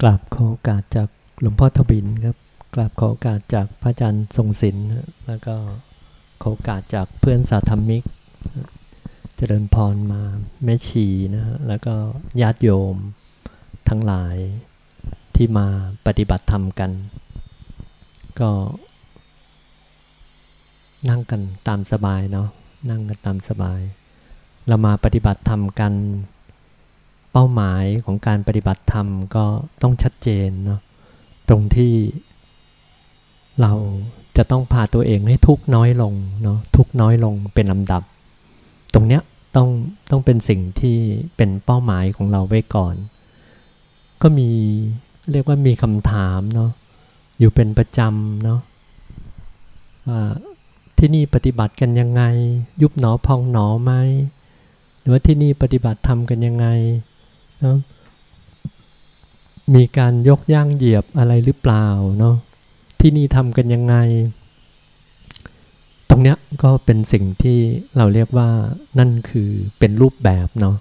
กราบขอโอกาสจากหลวงพ่อทบินครับ กราบขอโอกาสจากพระอาจารย์ทรงศิลป์แล้วก็ขอโอกาสจากเพื่อนสาธมิก เจริญพรมาแม่ชีนะฮะแล้วก็ญาติโยมทั้งหลายที่มาปฏิบัติธรรมกัน ก็ นั่งกันตามสบายเนาะนั่งกันตามสบาย เรามาปฏิบัติธรรมกัน เป้าหมายของการปฏิบัติธรรมก็ต้องชัดเจนเนาะตรงที่เราจะต้องพาตัวเองให้ทุกน้อยลงเนาะทุกน้อยลงเป็นลำดับ ตรงเนี้ยต้องต้องเป็นสิ่งที่เป็นเป้าหมายของเราไว้ก่อน ก็มีเรียกว่ามีคำถามเนาะอยู่เป็นประจำเนาะว่าที่นี่ปฏิบัติกันยังไง ยุบหนอพองหนอไหมหรือว่าที่นี่ปฏิบัติทำกันยังไง เนาะมีการยกย่างเหยียบอะไรหรือเปล่าเนาะที่นี่ทำกันยังไง ตรงเนี้ยก็เป็นสิ่งที่เราเรียกว่านั่นคือเป็นรูปแบบเนาะ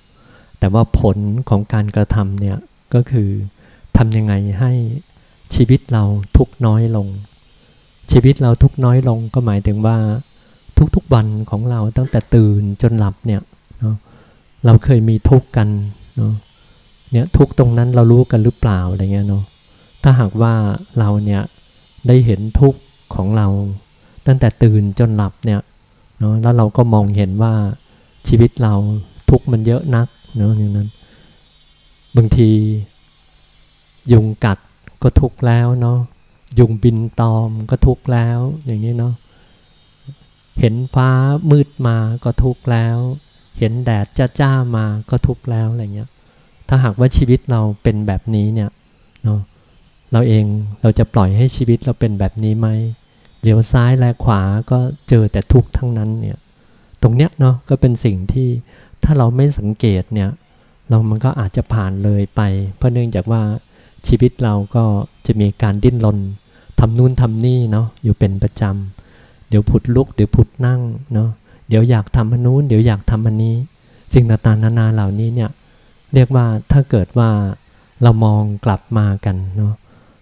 แต่ว่าผลของการกระทำเนี่ยก็คือทำยังไงให้ชีวิตเราทุกน้อยลง ชีวิตเราทุกน้อยลงก็หมายถึงว่าทุกๆวันของเราตั้งแต่ตื่นจนหลับเนี่ยเนาะเราเคยมีทุกข์กันเนาะ เนี่ยทุกตรงนั้นเรารู้กันหรือเปล่าอะไรเงี้ยเนาะถ้าหากว่าเราเนี่ยได้เห็นทุกของเรา ตั้งแต่ตื่นจนหลับเนี่ยเนาะแล้วเราก็มองเห็นว่าชีวิตเราทุกมันเยอะนักเนาะอย่างนั้น บางทียุงกัดก็ทุกแล้วเนาะยุงบินตอมก็ทุกแล้วอย่างนี้เนาะเห็นฟ้ามืดมาก็ทุกแล้ว เห็นแดดจ้าจ้ามาก็ทุกแล้วอะไรเงี้ย ถ้าหากว่าชีวิตเราเป็นแบบนี้เนี่ยเนาะเราเองเราจะปล่อยให้ชีวิตเราเป็นแบบนี้ไหมเลี้ยวซ้ายและขวาก็เจอแต่ทุกข์ทั้งนั้นเนี่ยตรงเนี้ยเนาะก็เป็นสิ่งที่ถ้าเราไม่สังเกตเนี่ยเรามันก็อาจจะผ่านเลยไป เพราะเนื่องจากว่าชีวิตเราก็จะมีการดิ้นรนทำนู่นทำนี่เนาะอยู่เป็นประจำเดี๋ยวผุดลุกเดี๋ยวผุดนั่งเนาะเดี๋ยวอยากทำอันนู้นเดี๋ยวอยากทำอันนี้ สิ่งต่างๆนานาเหล่านี้เนี่ย เรียกว่าถ้าเกิดว่าเรามองกลับมากันเนาะ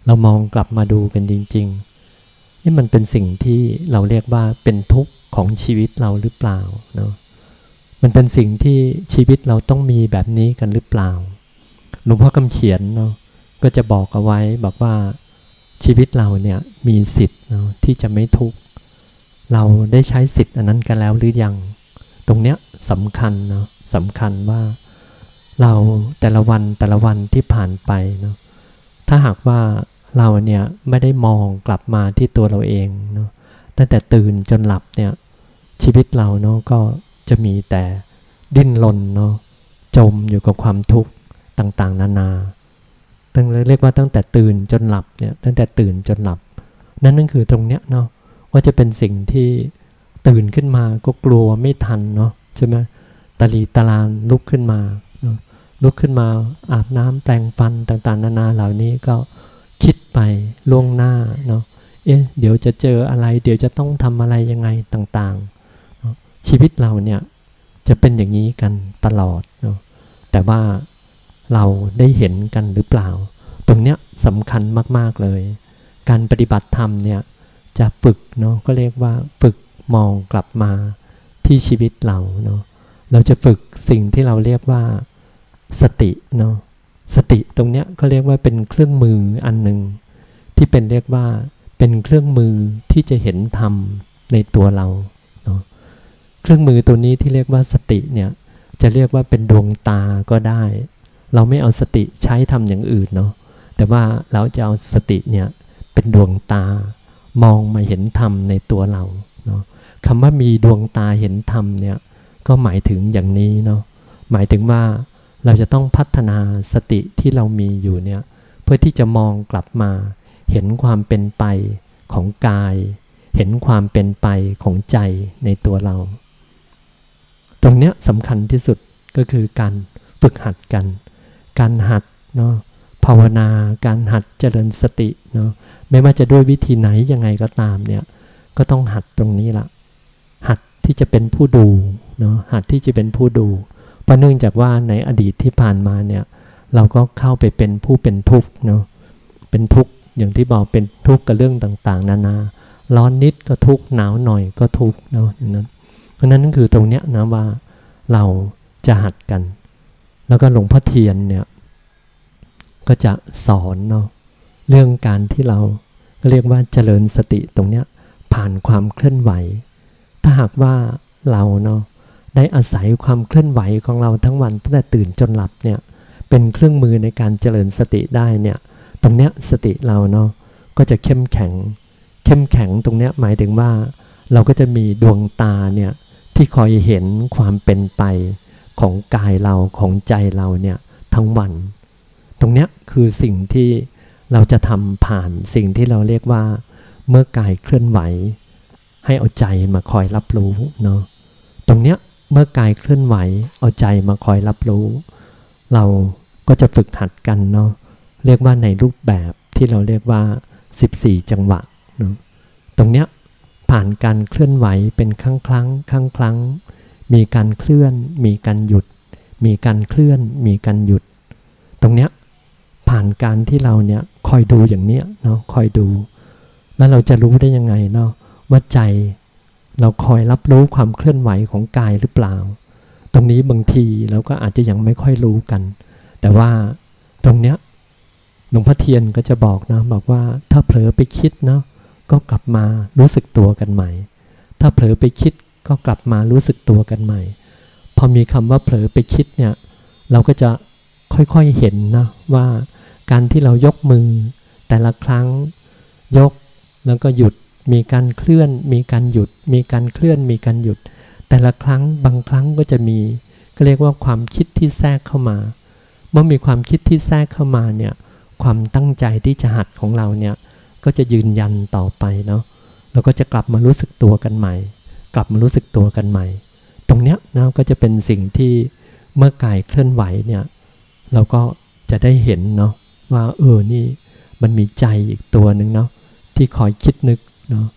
เรามองกลับมาดูกันจริงๆนี่มันเป็นสิ่งที่เราเรียกว่าเป็นทุกข์ของชีวิตเราหรือเปล่าเนาะมันเป็นสิ่งที่ชีวิตเราต้องมีแบบนี้กันหรือเปล่าหลวงพ่อคำเขียนเนาะก็จะบอกเอาไว้บอกว่าชีวิตเราเนี่ยมีสิทธิ์เนาะที่จะไม่ทุกข์เราได้ใช้สิทธิ์อันนั้นกันแล้วหรือยัง ตรงเนี้ยสำคัญเนาะสำคัญว่า เราแต่ละวันแต่ละวันที่ผ่านไปเนาะถ้าหากว่าเราเนี่ยไม่ได้มองกลับมาที่ตัวเราเองเนาะตั้งแต่ตื่นจนหลับเนี่ยชีวิตเราเนาะก็จะมีแต่ดิ้นรนเนาะจมอยู่กับความทุกข์ต่างๆ นานาตั้งเรียกว่าตั้งแต่ตื่นจนหลับเนี่ยตั้งแต่ตื่นจนหลับ นั่นนั่นคือตรงเนี้ยเนาะว่าจะเป็นสิ่งที่ตื่นขึ้นมาก็กลัวไม่ทันเนาะใช่ไหมตะลีตะลานลุกขึ้นมา ลุกขึ้นมาอาบน้ำแปรงฟันต่างๆ นานาเหล่านี้ก็คิดไปล่วงหน้าเนาะเอ๊ะเดี๋ยวจะเจออะไร เดี๋ยวจะต้องทำอะไรยังไงต่างๆ ชีวิตเราเนี่ยจะเป็นอย่างนี้กันตลอดเนาะแต่ว่าเราได้เห็นกันหรือเปล่า ตรงเนี้ยสำคัญมากๆเลย การปฏิบัติธรรมเนี่ยจะฝึกเนาะก็เรียกว่าฝึกมองกลับมาที่ชีวิตเราเนาะเราจะฝึกสิ่งที่เราเรียกว่า สติเนาะสติตรงเนี้ยก็เรียกว่าเป็นเครื่องมืออันหนึ่งที่เป็นเรียกว่าเป็นเครื่องมือที่จะเห็นธรรมในตัวเราเนาะเครื่องมือตัวนี้ที่เรียกว่าสติเนี่ยจะเรียกว่าเป็นดวงตาก็ได้ เราไม่เอาสติใช้ทำอย่างอื่นเนาะแต่ว่าเราจะเอาสติเนี่ยเป็นดวงตามองมาเห็นธรรมในตัวเราเนาะคำว่ามีดวงตาเห็นธรรมเนี่ยก็หมายถึงอย่างนี้เนาะหมายถึงว่า เราจะต้องพัฒนาสติที่เรามีอยู่เนี่ยเพื่อที่จะมองกลับมา เห็นความเป็นไปของกาย เห็นความเป็นไปของใจในตัวเรา ตรงเนี้ยสำคัญที่สุดก็คือการฝึกหัดกัน การหัดเนาะภาวนาการหัดเจริญสติเนาะไม่ว่าจะด้วยวิธีไหนยังไงก็ตามเนี่ยก็ต้องหัดตรงนี้ละหัดที่จะเป็นผู้ดูเนาะหัดที่จะเป็นผู้ดู เพราะเนื่องจากว่าในอดีตที่ผ่านมาเนี่ย เราก็เข้าไปเป็นผู้เป็นทุกข์เนาะเป็นทุกข์อย่างที่บอกเป็นทุกข์กับเรื่องต่างๆ นานา ร้อนนิดก็ทุกข์หนาวหน่อยก็ทุกข์เนาะอย่างนั้น เพราะนั้นนั่นคือตรงเนี้ยนะว่าเราจะหัดกัน แล้วก็หลวงพ่อเทียนเนี่ย ก็จะสอนเนาะเรื่องการที่เราเรียกว่าเจริญสติตรงเนี้ยผ่านความเคลื่อนไหว ถ้าหากว่าเราเนาะ ได้อาศัยความเคลื่อนไหวของเราทั้งวันตั้งแต่ตื่นจนหลับเนี่ยเป็นเครื่องมือในการเจริญสติได้เนี่ยตรงเนี้ยสติเราเนาะก็จะเข้มแข็ง เข้มแข็งตรงเนี้ยหมายถึงว่า เราก็จะมีดวงตาเนี่ยที่คอยเห็นความเป็นไปของกายเราของใจเราเนี่ยทั้งวัน ตรงเนี้ยคือสิ่งที่เราจะทำผ่านสิ่งที่เราเรียกว่า เมื่อกายเคลื่อนไหว ให้เอาใจมาคอยรับรู้เนาะตรงเนี้ย เมื่อกายเคลื่อนไหวเอาใจมาคอยรับรู้ เราก็จะฝึกหัดกันเนาะเรียกว่าในรูปแบบที่เราเรียกว่า 14 จังหวะเนาะตรงเนี้ยผ่านการเคลื่อนไหวเป็นครั้งครั้งครั้งครั้ง มีการเคลื่อน มีการหยุด มีการเคลื่อน มีการหยุด ตรงเนี้ยผ่านการที่เราเนี่ยคอยดูอย่างเนี้ยเนาะคอยดู แล้วเราจะรู้ได้ยังไงเนาะว่าใจ เราคอยรับรู้ความเคลื่อนไหวของกายหรือเปล่า ตรงนี้บางทีเราก็อาจจะยังไม่ค่อยรู้กัน แต่ว่าตรงเนี้ยหลวงพ่อเทียนก็จะบอกนะบอกว่าถ้าเผลอไปคิดเนาะก็กลับมารู้สึกตัวกันใหม่ ถ้าเผลอไปคิดก็กลับมารู้สึกตัวกันใหม่ พอมีคำว่าเผลอไปคิดเนี่ย เราก็จะค่อยๆเห็นนะว่าการที่เรายกมือ แต่ละครั้งยกแล้วก็หยุด มีการเคลื่อน มีการหยุด มีการเคลื่อน มีการหยุด แต่ละครั้งบางครั้งก็จะมีก็เรียกว่าความคิดที่แทรกเข้ามา เมื่อมีความคิดที่แทรกเข้ามาเนี่ยความตั้งใจที่จะหัดของเราเนี่ยก็จะยืนยันต่อไปเนาะเราก็จะกลับมารู้สึกตัวกันใหม่ กลับมารู้สึกตัวกันใหม่ ตรงเนี้ยนะก็จะเป็นสิ่งที่เมื่อกายเคลื่อนไหวเนี่ยเราก็จะได้เห็นเนาะว่าเออนี่มันมีใจอีกตัวหนึ่งเนาะที่คอยคิดนึก เนาะ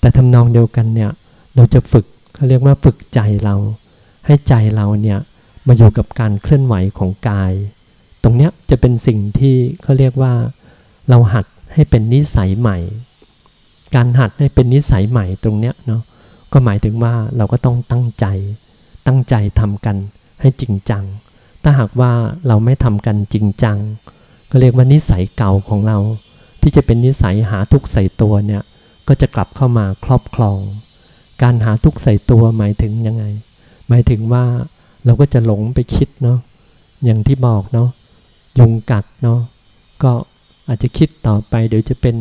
แต่ทำนองเดียวกันเนี่ยเราจะฝึกเขาเรียกว่าฝึกใจเรา ให้ใจเราเนี่ยมาอยู่กับการเคลื่อนไหวของกาย ตรงเนี้ยจะเป็นสิ่งที่เขาเรียกว่า เราหัดให้เป็นนิสัยใหม่ การหัดให้เป็นนิสัยใหม่ตรงเนี้ยเนาะก็หมายถึงว่าเราก็ต้องตั้งใจ ตั้งใจทำกันให้จริงจัง ถ้าหากว่าเราไม่ทำกันจริงจัง ก็เรียกว่านิสัยเก่าของเรา ที่จะเป็นนิสัยหาทุกใส่ตัวเนี่ย ก็จะกลับเข้ามาครอบครอง การหาทุกใส่ตัวหมายถึงยังไง หมายถึงว่าเราก็จะหลงไปคิดเนาะอย่างที่บอกเนาะยุงกัดเนาะก็อาจจะคิดต่อไป เดี๋ยวจะเป็น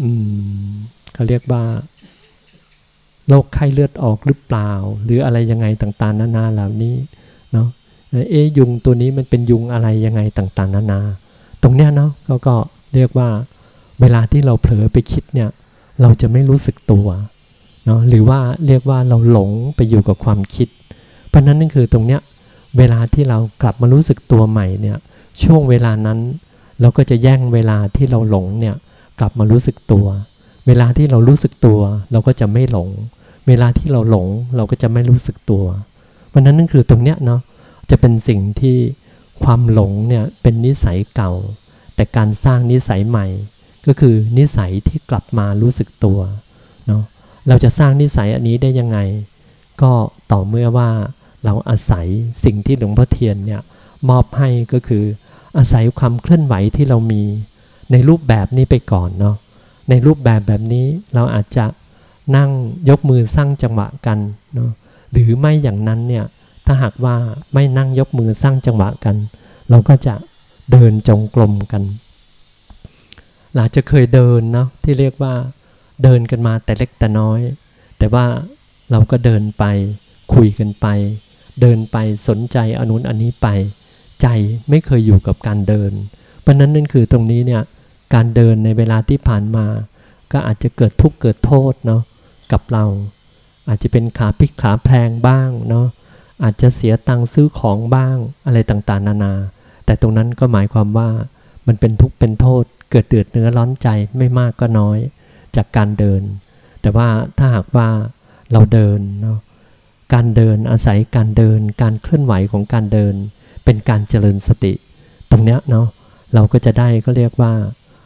อืมเขาเรียกว่าโรคไข้เลือดออกหรือเปล่า หรืออะไรยังไงต่างๆ นานาเหล่านี้เนาะเอ๊ยุงตัวนี้มันเป็นยุงอะไรยังไงต่างๆ นานา ตรงเนี้ยเนาะก็ก็เรียกว่า เวลาที่เราเผลอไปคิดเนี่ยเราจะไม่รู้สึกตัวเนาะหรือว่าเรียกว่าเราหลงไปอยู่กับความคิด เพราะนั้นนั่นคือตรงเนี้ยเวลาที่เรากลับมารู้สึกตัวใหม่เนี่ยช่วงเวลานั้นเราก็จะแย่งเวลาที่เราหลงเนี่ยกลับมารู้สึกตัว เวลาที่เรารู้สึกตัว เราก็จะไม่หลง เวลาที่เราหลงเราก็จะไม่รู้สึกตัว เพราะนั้นนั่นคือตรงเนี้ยเนาะจะเป็นสิ่งที่ความหลงเนี่ยเป็นนิสัยเก่า แต่การสร้างนิสัยใหม่ ก็คือนิสัยที่กลับมารู้สึกตัวเนาะเราจะสร้างนิสัยอันนี้ได้ยังไง ก็ต่อเมื่อว่าเราอาศัยสิ่งที่หลวงพ่อเทียนเนี่ยมอบให้ก็คือ อาศัยความเคลื่อนไหวที่เรามีในรูปแบบนี้ไปก่อนเนาะในรูปแบบแบบนี้เราอาจจะนั่งยกมือสร้างจังหวะกันเนาะหรือไม่อย่างนั้นเนี่ยถ้าหากว่าไม่นั่งยกมือสร้างจังหวะกัน เราก็จะเดินจงกรมกัน หลาจะเคยเดินเนาะที่เรียกว่าเดินกันมาแต่เล็กแต่น้อย แต่ว่าเราก็เดินไปคุยกันไป เดินไปสนใจอนุนอันนี้ไป ใจไม่เคยอยู่กับการเดิน เพราะนั้นนั่นคือตรงนี้เนี่ยการเดินในเวลาที่ผ่านมา ก็อาจจะเกิดทุกข์เกิดโทษเนาะกับเรา อาจจะเป็นขาพิกขาแพงบ้างเนาะอาจจะเสียตังค์ซื้อของบ้างอะไรต่างๆ นานา แต่ตรงนั้นก็หมายความว่ามันเป็นทุกข์เป็นโทษ เกิดเดือดเนื้อร้อนใจไม่มากก็น้อยจากการเดิน แต่ว่าถ้าหากว่าเราเดินเนาะการเดินอาศัยการเดิน การเคลื่อนไหวของการเดิน เป็นการเจริญสติ ตรงเนี้ยเนาะเราก็จะได้ก็เรียกว่า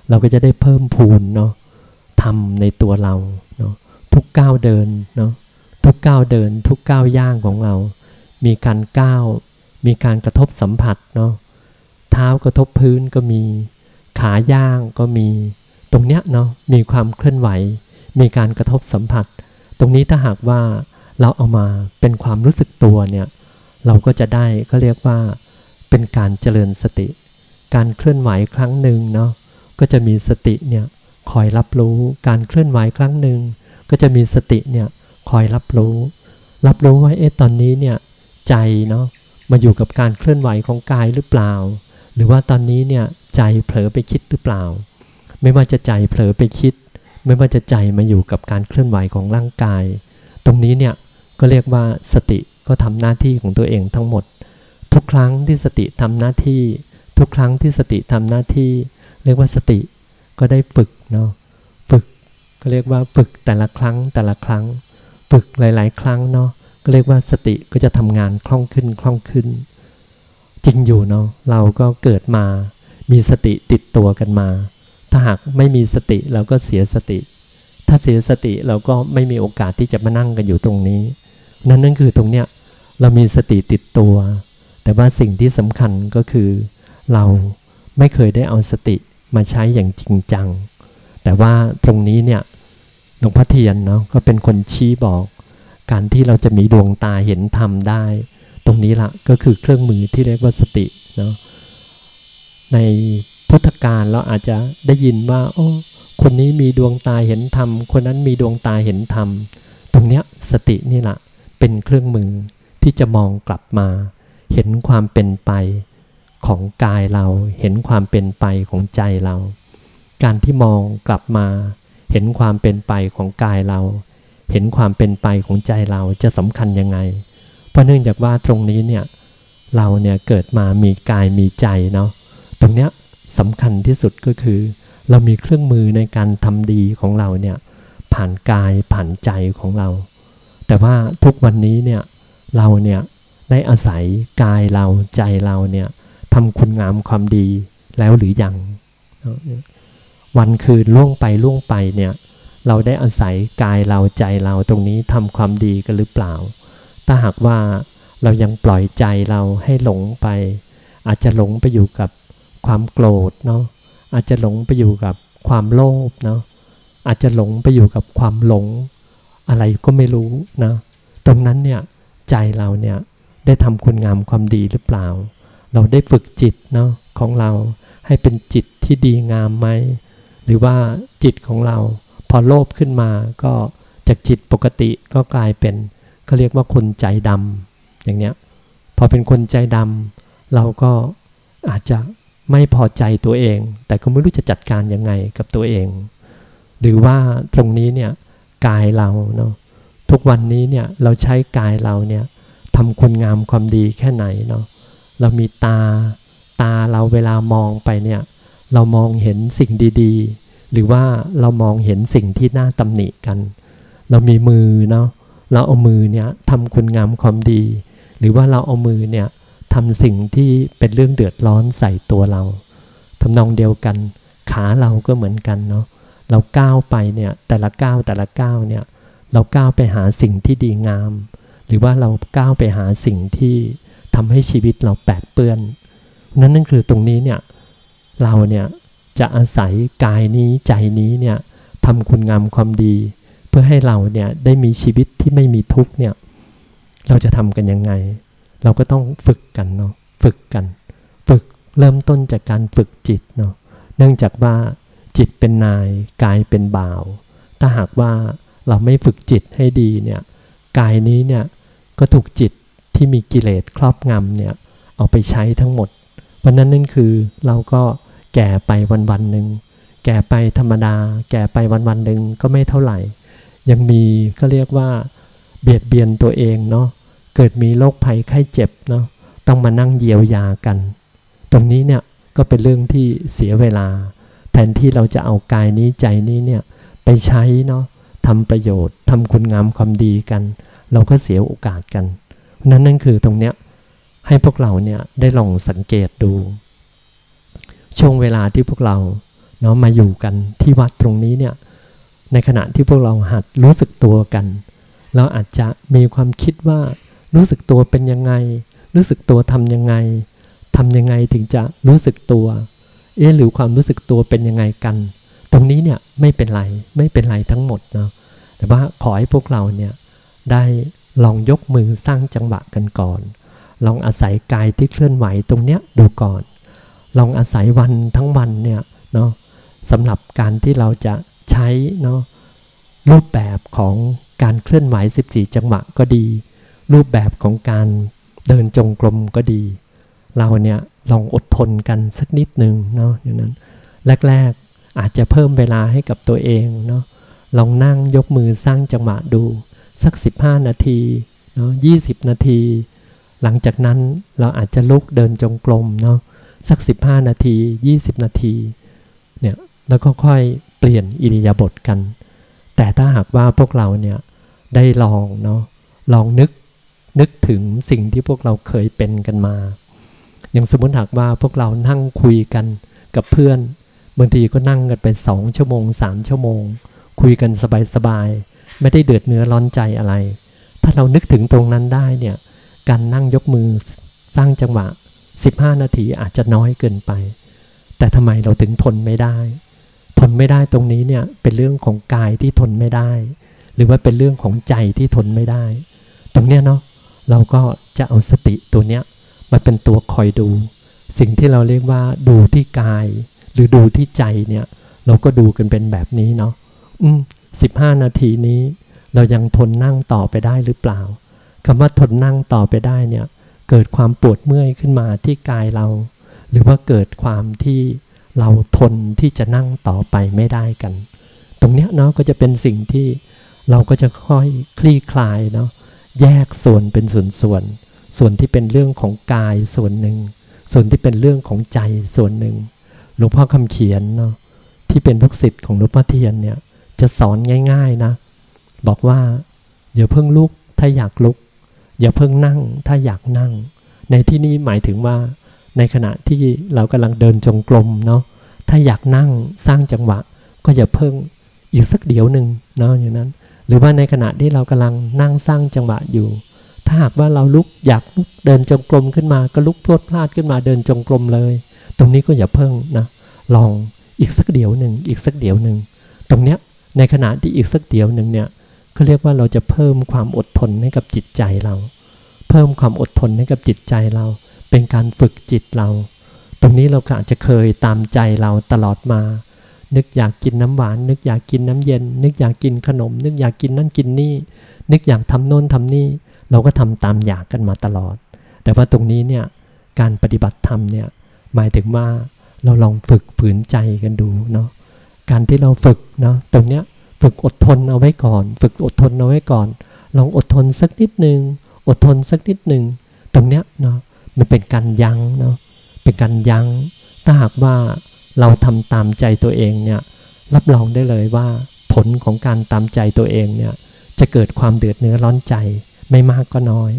เราก็จะได้เพิ่มพูนเนาะทำในตัวเราเนาะทุกก้าวเดินเนาะทุกก้าวเดิน ทุกก้าวย่างของเรา มีการก้าวมีการกระทบสัมผัสเนาะเท้ากระทบพื้นก็มี ขาย่างก็มีตรงเนี้ยเนาะมีความเคลื่อนไหว มีการกระทบสัมผัส ตรงนี้ถ้าหากว่าเราเอามาเป็นความรู้สึกตัวเนี่ยเราก็จะได้ก็เรียกว่าเป็นการเจริญสติ การเคลื่อนไหวครั้งหนึ่งเนาะก็จะมีสติเนี่ยคอยรับรู้การเคลื่อนไหวครั้งหนึ่งก็จะมีสติเนี่ยคอยรับรู้ รับรู้ว่าเอ๊ะตอนนี้เนี่ยใจเนาะมาอยู่กับการเคลื่อนไหวของกายหรือเปล่า หรือว่าตอนนี้เนี่ยใจเผลอไปคิดหรือเปล่า ไม่ว่าจะใจเผลอไปคิด ไม่ว่าจะใจมาอยู่กับการเคลื่อนไหวของร่างกาย ตรงนี้เนี่ยก็เรียกว่าสติก็ทำหน้าที่ของตัวเองทั้งหมด ทุกครั้งที่สติทำหน้าที่ ทุกครั้งที่สติทำหน้าที่ เรียกว่าสติก็ได้ฝึกเนาะฝึกก็เรียกว่าฝึกแต่ละครั้งแต่ละครั้ง ฝึกหลาย ๆ ครั้งเนาะก็เรียกว่าสติก็จะทำงานคล่องขึ้นคล่องขึ้น จริงอยู่เนาะเราก็เกิดมา มีสติติดตัวกันมา ถ้าหากไม่มีสติเราก็เสียสติ ถ้าเสียสติเราก็ไม่มีโอกาสที่จะมานั่งกันอยู่ตรงนี้ นั่นนั่นคือตรงเนี้ยเรามีสติติดตัว แต่ว่าสิ่งที่สำคัญก็คือ เราไม่เคยได้เอาสติมาใช้อย่างจริงจัง แต่ว่าตรงนี้เนี่ยหลวงพ่อเทียนเนาะก็เป็นคนชี้บอก การที่เราจะมีดวงตาเห็นธรรมได้ ตรงนี้ละก็คือเครื่องมือที่เรียกว่าสติเนาะในพุทธกาลเราอาจจะได้ยินว่าโอ้คนนี้มีดวงตาเห็นธรรม คนนั้นมีดวงตาเห็นธรรม ตรงเนี้ยสตินี่แหละเป็นเครื่องมือที่จะมองกลับมา เห็นความเป็นไปของกายเรา เห็นความเป็นไปของใจเรา การที่มองกลับมา เห็นความเป็นไปของกายเรา เห็นความเป็นไปของใจเราจะสำคัญยังไง เพราะเนื่องจากว่าตรงนี้เนี่ยเราเนี่ยเกิดมามีกายมีใจเนาะตรงเนี้ยสำคัญที่สุดก็คือ เรามีเครื่องมือในการทำดีของเราเนี่ยผ่านกายผ่านใจของเรา แต่ว่าทุกวันนี้เนี่ยเราเนี่ยได้อาศัยกายเราใจเราเนี่ยทำคุณงามความดีแล้วหรือยังวันคืนล่วงไปล่วงไปเนี่ยเราได้อาศัยกายเราใจเราตรงนี้ทำความดีกันหรือเปล่า ถ้าหากว่าเรายังปล่อยใจเราให้หลงไป อาจจะหลงไปอยู่กับความโกรธเนาะอาจจะหลงไปอยู่กับความโลภเนาะอาจจะหลงไปอยู่กับความหลง อะไรก็ไม่รู้นะตรงนั้นเนี่ยใจเราเนี่ยได้ทำคุณงามความดีหรือเปล่า เราได้ฝึกจิตเนาะของเราให้เป็นจิตที่ดีงามไหมหรือว่าจิตของเราพอโลภขึ้นมาก็จากจิตปกติก็กลายเป็น เขาเรียกว่าคนใจดำอย่างเนี้ยพอเป็นคนใจดำเราก็อาจจะไม่พอใจตัวเอง แต่ก็ไม่รู้จะจัดการยังไงกับตัวเอง หรือว่าตรงนี้เนี่ยกายเราเนาะทุกวันนี้เนี่ยเราใช้กายเราเนี่ยทำคุณงามความดีแค่ไหนเนาะเรามีตาตาเราเวลามองไปเนี่ยเรามองเห็นสิ่งดีๆ หรือว่าเรามองเห็นสิ่งที่น่าตำหนิกัน เรามีมือเนาะ เราเอามือเนี่ยทำคุณงามความดี หรือว่าเราเอามือเนี่ยทำสิ่งที่เป็นเรื่องเดือดร้อนใส่ตัวเราทำนองเดียวกัน ขาเราก็เหมือนกันเนาะเราก้าวไปเนี่ยแต่ละก้าวแต่ละก้าวเนี่ยเราก้าวไปหาสิ่งที่ดีงาม หรือว่าเราก้าวไปหาสิ่งที่ทำให้ชีวิตเราแปดเปื้อน นั่นนั่นคือตรงนี้เนี่ยเราเนี่ยจะอาศัยกายนี้ใจนี้เนี่ยทำคุณงามความดี เพื่อให้เราเนี่ยได้มีชีวิตที่ไม่มีทุกข์เนี่ยเราจะทำกันยังไง เราก็ต้องฝึกกันเนาะฝึกกัน ฝึกเริ่มต้นจากการฝึกจิตเนาะเนื่องจากว่าจิตเป็นนายกายเป็นบ่าว ถ้าหากว่าเราไม่ฝึกจิตให้ดีเนี่ยกายนี้เนี่ยก็ถูกจิตที่มีกิเลสครอบงำเนี่ยเอาไปใช้ทั้งหมดเพราะนั้นนั่นคือเราก็แก่ไปวันวันหนึ่งแก่ไปธรรมดา แก่ไปวันวันหนึ่งก็ไม่เท่าไหร่ ยังมีก็เรียกว่าเบียดเบียนตัวเองเนาะเกิดมีโรคภัยไข้เจ็บเนาะต้องมานั่งเยียวยากัน ตรงนี้เนี่ยก็เป็นเรื่องที่เสียเวลา แทนที่เราจะเอากายนี้ใจนี้เนี่ยไปใช้เนาะทำประโยชน์ทำคุณงามความดีกัน เราก็เสียโอกาสกันนั่นนั่นคือตรงเนี้ยให้พวกเราเนี่ยได้ลองสังเกตดู ช่วงเวลาที่พวกเราเนาะมาอยู่กันที่วัดตรงนี้เนี่ย ในขณะที่พวกเราหัดรู้สึกตัวกัน เราอาจจะมีความคิดว่ารู้สึกตัวเป็นยังไง รู้สึกตัวทำยังไงทำยังไงถึงจะรู้สึกตัวเอ๊หรือความรู้สึกตัวเป็นยังไงกัน ตรงนี้เนี่ยไม่เป็นไรไม่เป็นไรทั้งหมดเนาะแต่ว่าขอให้พวกเราเนี่ยได้ลองยกมือสร้างจังหวะกันก่อน ลองอาศัยกายที่เคลื่อนไหวตรงเนี้ยดูก่อน ลองอาศัยวันทั้งวันเนี่ยเนาะสำหรับการที่เราจะ ใช้เนาะรูปแบบของการเคลื่อนไหว 14 จังหวะก็ดี รูปแบบของการเดินจงกรมก็ดี เราเนี่ยลองอดทนกันสักนิดหนึ่งเนาะอย่างนั้นแรกๆอาจจะเพิ่มเวลาให้กับตัวเองเนาะลองนั่งยกมือสร้างจังหวะดูสัก 15 นาทีเนาะ20 นาที หลังจากนั้นเราอาจจะลุกเดินจงกรมเนาะสัก 15 นาที 20 นาทีเนี่ยแล้วก็ค่อย เปลี่ยนอิริยาบถกัน แต่ถ้าหากว่าพวกเราเนี่ยได้ลองเนาะลองนึกนึกถึงสิ่งที่พวกเราเคยเป็นกันมา อย่างสมมติหากว่าพวกเรานั่งคุยกันกับเพื่อนบางทีก็นั่งกันไปสองชั่วโมงสามชั่วโมง คุยกันสบายๆไม่ได้เดือดเนื้อร้อนใจอะไร ถ้าเรานึกถึงตรงนั้นได้เนี่ยการนั่งยกมือสร้างจังหวะ 15 นาทีอาจจะน้อยเกินไป แต่ทำไมเราถึงทนไม่ได้ ทนไม่ได้ตรงนี้เนี่ยเป็นเรื่องของกายที่ทนไม่ได้ หรือว่าเป็นเรื่องของใจที่ทนไม่ได้ ตรงเนี้ยเนาะเราก็จะเอาสติตัวเนี้ยมาเป็นตัวคอยดู สิ่งที่เราเรียกว่าดูที่กาย หรือดูที่ใจเนี่ยเราก็ดูกันเป็นแบบนี้เนาะอืมสิบห้านาทีนี้ เรายังทนนั่งต่อไปได้หรือเปล่าคำว่าทนนั่งต่อไปได้เนี่ยเกิดความปวดเมื่อยขึ้นมาที่กายเรา หรือว่าเกิดความที่ เราทนที่จะนั่งต่อไปไม่ได้กัน ตรงเนี้ยเนาะก็จะเป็นสิ่งที่เราก็จะค่อยคลี่คลายเนาะแยกส่วนเป็นส่วนส่วน ส่วนที่เป็นเรื่องของกายส่วนหนึ่ง ส่วนที่เป็นเรื่องของใจส่วนหนึ่งหลวงพ่อคำเขียนเนาะที่เป็นลูกศิษย์ของหลวงพ่อเทียนเนี่ยจะสอนง่าย ๆนะ บอกว่าอย่าเพิ่งลุกถ้าอยากลุก อย่าเพิ่งนั่งถ้าอยากนั่ง ในที่นี้หมายถึงว่า ในขณะที่เรากำลังเดินจงกรมเนาะถ้าอยากนั่งสร้างจังหวะ ก็อย่าเพิ่งอีกสักเดี๋ยวหนึ่งเนาะอย่างนั้น หรือว่าในขณะที่เรากำลังนั่งสร้างจังหวะอยู่ ถ้าหากว่าเราลุกอยากลุกเดินจงกรมขึ้นมาก็ลุกพลดพลาดขึ้นมาเดินจงกรมเลย ตรงนี้ก็อย่าเพิ่งนะลองอีกสักเดี๋ยวหนึ่งอีกสักเดี๋ยวหนึ่งตรงเนี้ยในขณะที่อีกสักเดียวหนึ่งเนี่ยเขาเรียกว่าเราจะเพิ่มความอดทนให้กับจิตใจเรา เพิ่มความอดทนให้กับจิตใจเรา เป็นการฝึกจิตเรา ตรงนี้เราอาจจะเคยตามใจเราตลอดมา นึกอยากกินน้ำหวาน นึกอยากกินน้ำเย็น นึกอยากกินขนม นึกอยากกินนั่นกินนี่ นึกอยากทำโน่นทำนี่ เราก็ทำตามอยากกันมาตลอด แต่ว่าตรงนี้เนี่ยการปฏิบัติธรรมเนี่ยหมายถึงว่าเราลองฝึกฝืนใจกันดูเนาะการที่เราฝึกเนาะตรงเนี้ยฝึกอดทนเอาไว้ก่อน ฝึกอดทนเอาไว้ก่อน ลองอดทนสักนิดหนึ่งอดทนสักนิดหนึ่งตรงเนี้ยเนาะ มันเป็นการยั้งเนาะเป็นการยั้ง ถ้าหากว่าเราทำตามใจตัวเองเนี่ยรับรองได้เลยว่าผลของการตามใจตัวเองเนี่ยจะเกิดความเดือดเนื้อร้อนใจไม่มากก็น้อย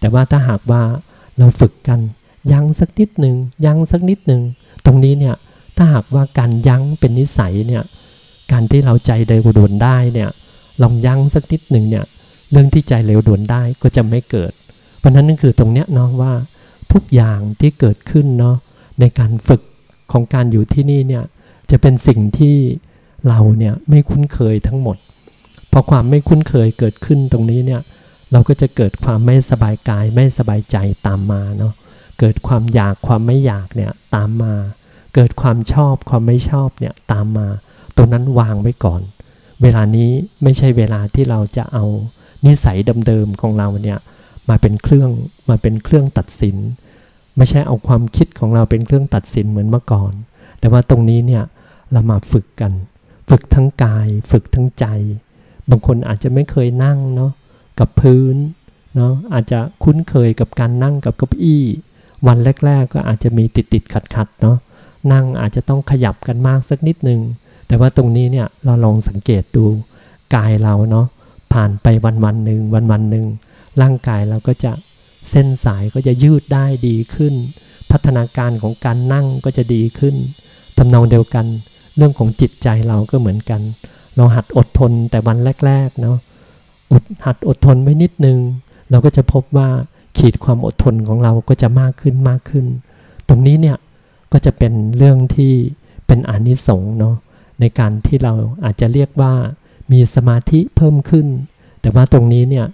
แต่ว่าถ้าหากว่าเราฝึกกันยั้งสักนิดหนึ่งยั้งสักนิดหนึ่งตรงนี้เนี่ยถ้าหากว่าการยั้งเป็นนิสัยเนี่ยการที่เราใจเร็วด่วนได้เนี่ยลองยั้งสักนิดหนึ่งเนี่ยเรื่องที่ใจเร็วด่วนได้ก็จะไม่เกิด เพราะนั้นนั่นคือตรงเนี้ยเนาะว่า ทุกอย่างที่เกิดขึ้นเนาะในการฝึกของการอยู่ที่นี่เนี่ยจะเป็นสิ่งที่เราเนี่ยไม่คุ้นเคยทั้งหมดพอความไม่คุ้นเคยเกิดขึ้นตรงนี้เนี่ยเราก็จะเกิดความไม่สบายกายไม่สบายใจตามมาเนาะเกิดความอยากความไม่อยากเนี่ยตามมา เกิดความชอบความไม่ชอบเนี่ยตามมา ตรงนั้นวางไว้ก่อน เวลานี้ไม่ใช่เวลาที่เราจะเอานิสัยเดิมๆของเราเนี่ย มาเป็นเครื่องมาเป็นเครื่องตัดสิน ไม่ใช่เอาความคิดของเราเป็นเครื่องตัดสินเหมือนเมื่อก่อน แต่ว่าตรงนี้เนี่ยเรามาฝึกกัน ฝึกทั้งกาย ฝึกทั้งใจ บางคนอาจจะไม่เคยนั่งเนาะกับพื้นเนาะอาจจะคุ้นเคยกับการนั่งกับเก้าอี้ วันแรก ๆ ก็อาจจะมีติดติดขัดขัดเนาะนั่งอาจจะต้องขยับกันมากสักนิดหนึ่งแต่ว่าตรงนี้เนี่ยเราลองสังเกตดูกายเราเนาะผ่านไปวันวันหนึ่งวันวันหนึ่ง ร่างกายเราก็จะเส้นสายก็จะยืดได้ดีขึ้น พัฒนาการของการนั่งก็จะดีขึ้นทำนองเดียวกัน เรื่องของจิตใจเราก็เหมือนกัน เราหัดอดทนแต่วันแรกๆเนาะอดหัดอดทนไว้นิดนึง เราก็จะพบว่าขีดความอดทนของเราก็จะมากขึ้นมากขึ้น ตรงนี้เนี่ยก็จะเป็นเรื่องที่เป็นอนิสงส์เนาะในการที่เราอาจจะเรียกว่ามีสมาธิเพิ่มขึ้น แต่ว่าตรงนี้เนี่ย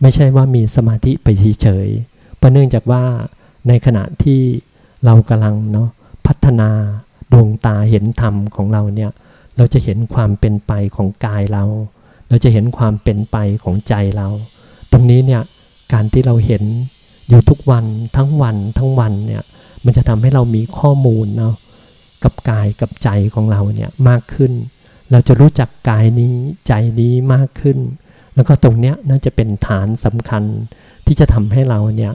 ไม่ใช่ว่ามีสมาธิไปเฉยๆเพราะเนื่องจากว่าในขณะที่เรากำลังเนาะพัฒนาดวงตาเห็นธรรมของเราเนี่ยเราจะเห็นความเป็นไปของกายเรา เราจะเห็นความเป็นไปของใจเรา ตรงนี้เนี่ยการที่เราเห็นอยู่ทุกวันทั้งวันทั้งวันเนี่ยมันจะทำให้เรามีข้อมูลเนาะกับกายกับใจของเราเนี่ยมากขึ้น เราจะรู้จักกายนี้ใจนี้มากขึ้น แล้วก็ตรงเนี้ยน่าจะเป็นฐานสำคัญที่จะทำให้เราเนี่ย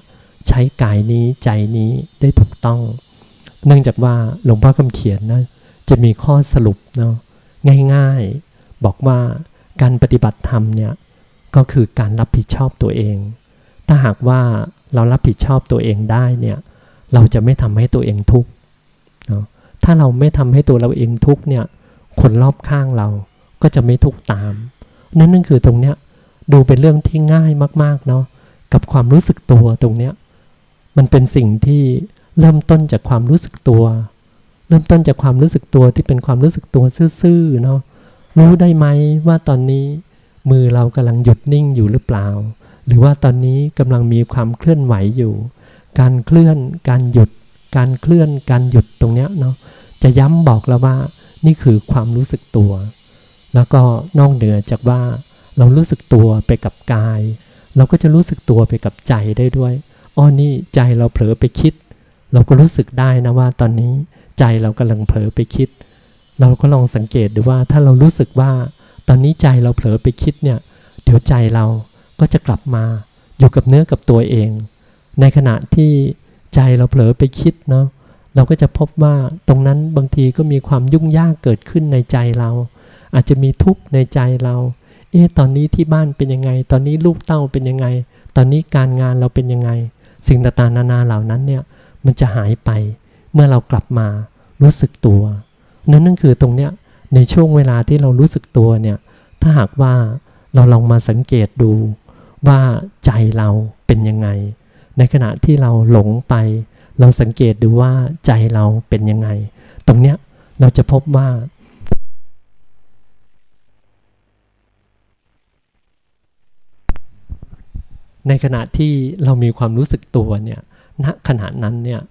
ใช้กายนี้ใจนี้ได้ถูกต้อง เนื่องจากว่าหลวงพ่อคำเขียนนะจะมีข้อสรุปเนาะง่ายๆ บอกว่าการปฏิบัติธรรมเนี่ยก็คือการรับผิดชอบตัวเอง ถ้าหากว่าเรารับผิดชอบตัวเองได้เนี่ยเราจะไม่ทำให้ตัวเองทุกข์เนาะถ้าเราไม่ทำให้ตัวเราเองทุกข์เนี่ยคนรอบข้างเราก็จะไม่ทุกข์ตาม นั่นนั่นคือตรงเนี้ย ดูเป็นเรื่องที่ง่ายมากๆเนาะกับความรู้สึกตัวตรงเนี้ยมันเป็นสิ่งที่เริ่มต้นจากความรู้สึกตัว เริ่มต้นจากความรู้สึกตัวที่เป็นความรู้สึกตัวซื่อๆเนาะรู้ได้ไหมว่าตอนนี้มือเรากำลังหยุดนิ่งอยู่หรือเปล่า หรือว่าตอนนี้กำลังมีความเคลื่อนไหวอยู่ การเคลื่อนการหยุด การเคลื่อนการหยุดตรงเนี้ยเนาะจะย้ำบอกเราว่านี่คือความรู้สึกตัว แล้วก็นอกเหนือจากว่า เรารู้สึกตัวไปกับกาย เราก็จะรู้สึกตัวไปกับใจได้ด้วยอ้อนี่ใจเราเผลอไปคิด เราก็รู้สึกได้นะว่าตอนนี้ใจเรากำลังเผลอไปคิด เราก็ลองสังเกตดูว่าถ้าเรารู้สึกว่า ตอนนี้ใจเราเผลอไปคิดเนี่ยเดี๋ยวใจเราก็จะกลับมาอยู่กับเนื้อกับตัวเอง ในขณะที่ใจเราเผลอไปคิดเนาะเราก็จะพบว่าตรงนั้นบางทีก็มีความยุ่งยากเกิดขึ้นในใจเรา อาจจะมีทุกข์ในใจเรา เอ๊ะตอนนี้ที่บ้านเป็นยังไง ตอนนี้ลูกเต้าเป็นยังไง ตอนนี้การงานเราเป็นยังไง สิ่งต่างๆนานาเหล่านั้นเนี่ยมันจะหายไปเมื่อเรากลับมารู้สึกตัว นั่นนั่นคือตรงเนี้ยในช่วงเวลาที่เรารู้สึกตัวเนี่ยถ้าหากว่าเราลองมาสังเกตดูว่าใจเราเป็นยังไง ในขณะที่เราหลงไป เราสังเกตดูว่าใจเราเป็นยังไง ตรงเนี้ยเราจะพบว่า ในขณะที่เรามีความรู้สึกตัวเนี่ยณขณะนั้นเนี่ย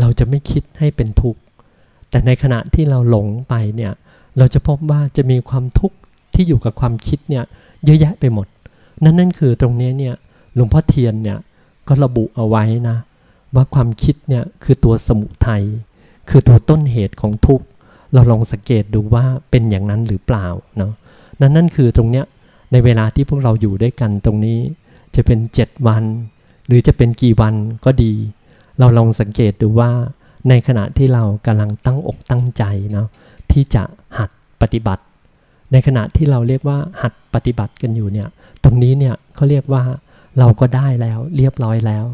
เราจะไม่คิดให้เป็นทุกข์ แต่ในขณะที่เราหลงไปเนี่ยเราจะพบว่าจะมีความทุกข์ที่อยู่กับความคิดเนี่ยเยอะแยะไปหมด นั่นนั่นคือตรงนี้เนี่ยหลวงพ่อเทียนเนี่ยก็ระบุเอาไว้นะ ว่าความคิดเนี่ยคือตัวสมุทัยคือตัวต้นเหตุของทุกข์ เราลองสังเกตดูว่าเป็นอย่างนั้นหรือเปล่าเนาะนั่นนั่นคือตรงเนี้ยในเวลาที่พวกเราอยู่ด้วยกันตรงนี้ จะเป็นเจ็ดวัน หรือจะเป็นกี่วันก็ดี เราลองสังเกตดูว่าในขณะที่เรากำลังตั้งอกตั้งใจเนาะที่จะหัดปฏิบัติ ในขณะที่เราเรียกว่าหัดปฏิบัติกันอยู่เนี่ยตรงนี้เนี่ยเขาเรียกว่าเราก็ได้แล้วเรียบร้อยแล้ว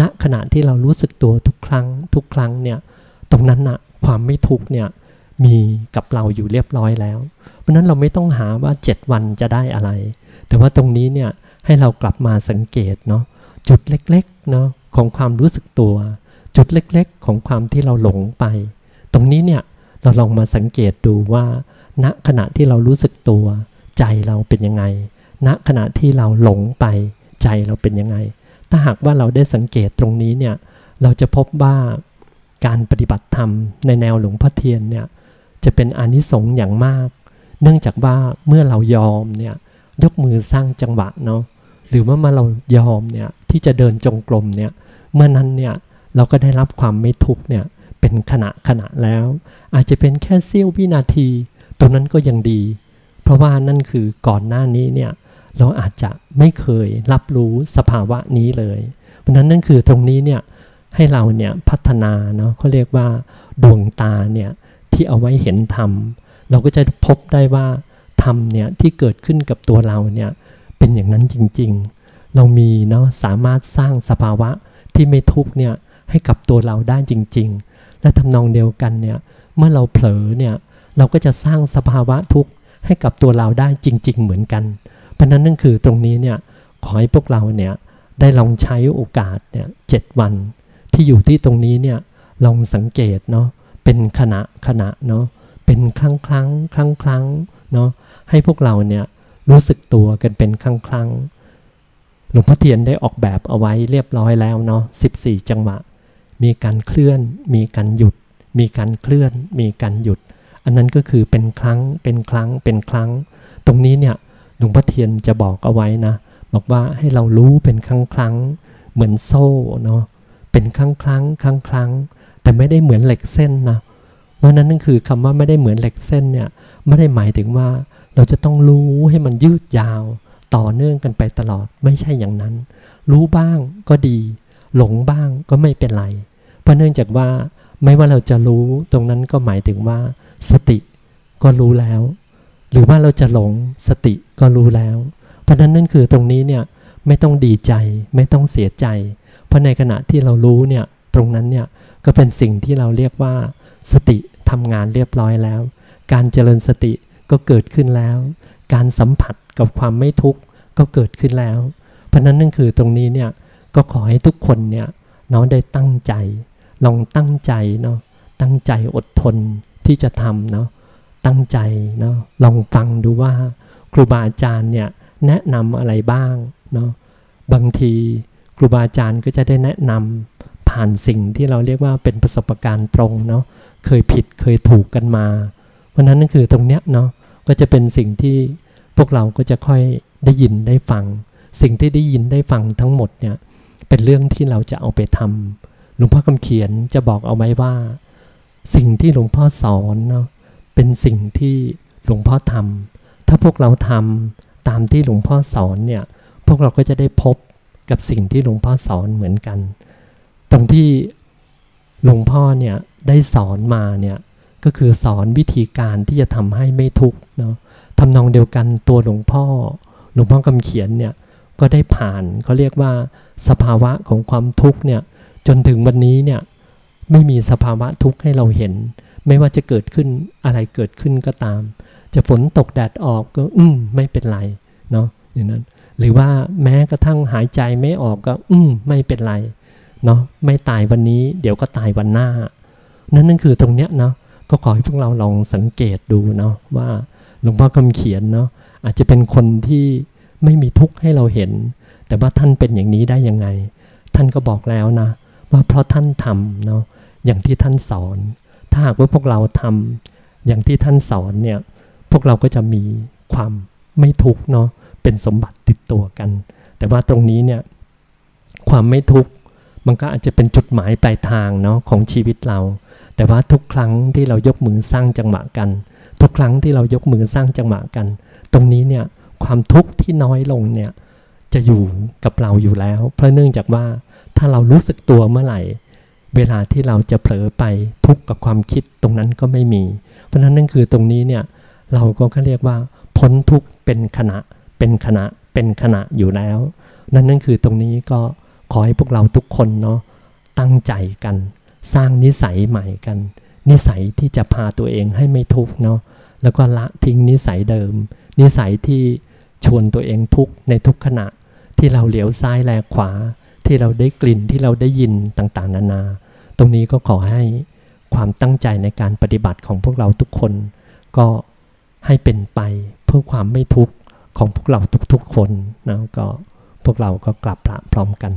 ณขณะที่เรารู้สึกตัวทุกครั้งทุกครั้งเนี่ยตรงนั้นนะความไม่ทุกเนี่ยมีกับเราอยู่เรียบร้อยแล้ว เพราะนั้นเราไม่ต้องหาว่า 7 วันจะได้อะไร แต่ว่าตรงนี้เนี่ย ให้เรากลับมาสังเกตเนาะจุดเล็กๆเนาะของความรู้สึกตัว จุดเล็กๆ ของความที่เราหลงไป ตรงนี้เนี่ยเราลองมาสังเกตดูว่า ณขณะที่เรารู้สึกตัว ใจเราเป็นยังไง ณขณะที่เราหลงไป ใจเราเป็นยังไง ถ้าหากว่าเราได้สังเกตตรงนี้เนี่ยเราจะพบว่าการปฏิบัติธรรมในแนวหลวงพ่อเทียนเนี่ยจะเป็นอนิสงส์อย่างมาก เนื่องจากว่าเมื่อเรายอมเนี่ยยกมือสร้างจังหวะเนาะ หรือว่าเมื่อเรายอมเนี่ยที่จะเดินจงกรมเนี่ยเมื่อนั้นเนี่ยเราก็ได้รับความไม่ทุกเนี่ยเป็นขณะขณะแล้ว อาจจะเป็นแค่เสี้ยววินาทีตรงนั้นก็ยังดี เพราะว่านั่นคือก่อนหน้านี้เนี่ยเราอาจจะไม่เคยรับรู้สภาวะนี้เลย เพราะนั้นนั่นคือตรงนี้เนี่ยให้เราเนี่ยพัฒนาเนาะเขาเรียกว่าดวงตาเนี่ยที่เอาไว้เห็นธรรม เราก็จะพบได้ว่าธรรมเนี่ยที่เกิดขึ้นกับตัวเราเนี่ย เป็นอย่างนั้นจริง ๆ เรามีเนาะสามารถสร้างสภาวะที่ไม่ทุกเนี่ยให้กับตัวเราได้จริง ๆ และทำนองเดียวกันเนี่ยเมื่อเราเผลอเนี่ยเราก็จะสร้างสภาวะทุกข์ให้กับตัวเราได้จริง ๆ เหมือนกัน เพราะนั้นนั่นคือตรงนี้เนี่ยขอให้พวกเราเนี่ยได้ลองใช้โอกาสเนี่ยเจ็ดวัน ที่อยู่ที่ตรงนี้เนี่ยลองสังเกตเนาะเป็นขณะขณะเนาะเป็นครั้งครั้งครั้งครั้งเนาะให้พวกเราเนี่ย ตัวกันเป็นครั้งครั้งหลวงพ่อเทียนได้ออกแบบเอาไว้เรียบร้อยแล้วเนาะ14 จังหวะ มีการเคลื่อน มีการหยุด มีการเคลื่อน มีการหยุด อันนั้นก็คือเป็นครั้ง เป็นครั้ง เป็นครั้ง ตรงนี้เนี่ยหลวงพ่อเทียนจะบอกเอาไว้นะ บอกว่าให้เรารู้เป็นครั้งครั้ง เหมือนโซ่เนาะ เป็นครั้งครั้ง ครั้งครั้ง แต่ไม่ได้เหมือนเหล็กเส้นนะ เพราะนั้นนั่นคือคำว่าไม่ได้เหมือนเหล็กเส้นเนี่ย ไม่ได้หมายถึงว่า เราจะต้องรู้ให้มันยืดยาว ต่อเนื่องกันไปตลอดไม่ใช่อย่างนั้น รู้บ้างก็ดี หลงบ้างก็ไม่เป็นไร เพราะเนื่องจากว่าไม่ว่าเราจะรู้ตรงนั้นก็หมายถึงว่า สติก็รู้แล้ว หรือว่าเราจะหลงสติก็รู้แล้ว เพราะนั้นนั่นคือตรงนี้เนี่ยไม่ต้องดีใจไม่ต้องเสียใจ เพราะในขณะที่เรารู้เนี่ยตรงนั้นเนี่ยก็เป็นสิ่งที่เราเรียกว่า สติทำงานเรียบร้อยแล้ว การเจริญสติ ก็เกิดขึ้นแล้ว การสัมผัสกับความไม่ทุกข์ก็เกิดขึ้นแล้ว เพราะนั้นนั่นคือตรงนี้เนี่ยก็ขอให้ทุกคนเนี่ยน้องได้ตั้งใจ ลองตั้งใจเนาะตั้งใจอดทนที่จะทำเนาะตั้งใจเนาะลองฟังดูว่า ครูบาอาจารย์เนี่ยแนะนำอะไรบ้างเนาะบางทีครูบาอาจารย์ก็จะได้แนะนำผ่านสิ่งที่เราเรียกว่าเป็นประสบการณ์ตรงเนาะเคยผิดเคยถูกกันมา เพราะนั้นนั่นคือตรงเนี้ยเนาะก็จะเป็นสิ่งที่พวกเราก็จะค่อยได้ยินได้ฟัง สิ่งที่ได้ยินได้ฟังทั้งหมดเนี่ยเป็นเรื่องที่เราจะเอาไปทำหลวงพ่อคำเขียนจะบอกเอาไว้ว่า สิ่งที่หลวงพ่อสอนเนาะเป็นสิ่งที่หลวงพ่อทำถ้าพวกเราทำตามที่หลวงพ่อสอนเนี่ยพวกเราก็จะได้พบกับสิ่งที่หลวงพ่อสอนเหมือนกัน ตรงที่หลวงพ่อเนี่ยได้สอนมาเนี่ย ก็คือสอนวิธีการที่จะทำให้ไม่ทุกข์เนาะทำนองเดียวกันตัวหลวงพ่อ หลวงพ่อกำเขียนเนี่ยก็ได้ผ่านเขาเรียกว่าสภาวะของความทุกข์เนี่ยจนถึงวันนี้เนี่ยไม่มีสภาวะทุกข์ให้เราเห็น ไม่ว่าจะเกิดขึ้นอะไรเกิดขึ้นก็ตาม จะฝนตกแดดออกก็อืมไม่เป็นไรเนาะอย่างนั้น หรือว่าแม้กระทั่งหายใจไม่ออกก็ อืมไม่เป็นไรเนาะไม่ตายวันนี้ เดี๋ยวก็ตายวันหน้า นั่นนั่นคือตรงเนี้ยเนาะ ก็ขอให้พวกเราลองสังเกตดูเนาะว่าหลวงพ่อคำเขียนเนาะอาจจะเป็นคนที่ไม่มีทุกข์ให้เราเห็น แต่ว่าท่านเป็นอย่างนี้ได้ยังไง ท่านก็บอกแล้วนะ ว่าเพราะท่านทำเนาะอย่างที่ท่านสอน ถ้าหากว่าพวกเราทำอย่างที่ท่านสอนเนี่ยพวกเราก็จะมีความไม่ทุกข์เนาะเป็นสมบัติติดตัวกัน แต่ว่าตรงนี้เนี่ยความไม่ทุกข์มันก็อาจจะเป็นจุดหมายปลายทางเนาะของชีวิตเรา แต่ว่าทุกครั้งที่เรายกมือสร้างจังหวะกัน ทุกครั้งที่เรายกมือสร้างจังหวะกัน ตรงนี้เนี่ยความทุกข์ที่น้อยลงเนี่ยจะอยู่กับเราอยู่แล้ว เพราะเนื่องจากว่าถ้าเรารู้สึกตัวเมื่อไหร่ เวลาที่เราจะเผลอไปทุกข์กับความคิดตรงนั้นก็ไม่มี เพราะนั้นนั่นคือตรงนี้เนี่ยเราก็เรียกว่าพ้นทุกข์เป็นขณะเป็นขณะเป็นขณะอยู่แล้ว นั่นนั่นคือตรงนี้ก็ขอให้พวกเราทุกคนเนาะตั้งใจกัน สร้างนิสัยใหม่กัน นิสัยที่จะพาตัวเองให้ไม่ทุกข์เนาะแล้วก็ละทิ้งนิสัยเดิม นิสัยที่ชวนตัวเองทุกข์ในทุกขณะ ที่เราเหลียวซ้ายแลขวา ที่เราได้กลิ่นที่เราได้ยินต่างๆ นานา ตรงนี้ก็ขอให้ความตั้งใจในการปฏิบัติของพวกเราทุกคน ก็ให้เป็นไปเพื่อความไม่ทุกข์ของพวกเราทุกๆคนนะก็พวกเราก็กลับพระพร้อมกัน